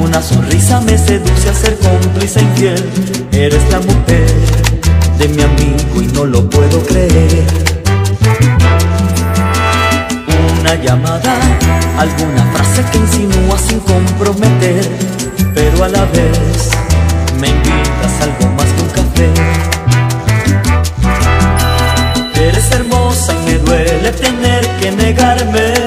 una sonrisa me seduce a ser cómplice infiel. Eres la mujer de mi amigo y no lo puedo creer. Una llamada, alguna frase que insinúa sin comprometer, pero a la vez me invitas algo más que un café. Eres hermosa y me duele tener que negarme.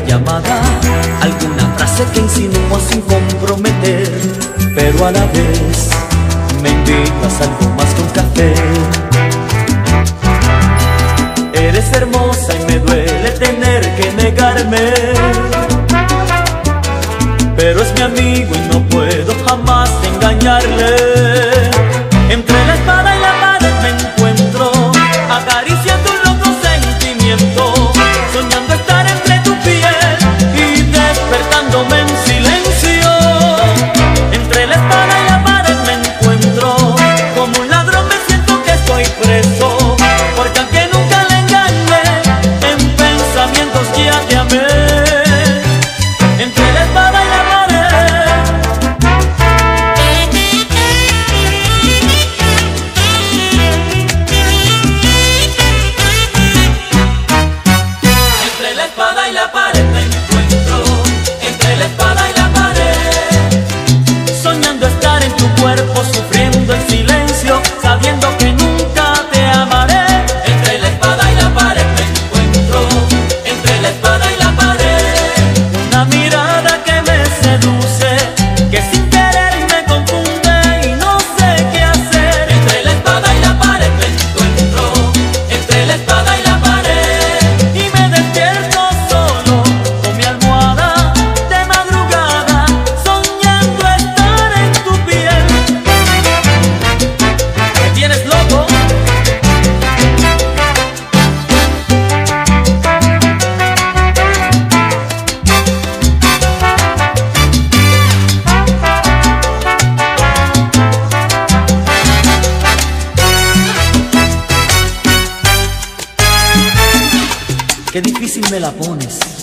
llamada, alguna frase que insinúa sin comprometer, pero a la vez me invitas algo más con café. Eres hermosa y me duele tener que negarme, pero es mi amigo y no puedo jamás engañarle. Entre Qué difícil me la pones.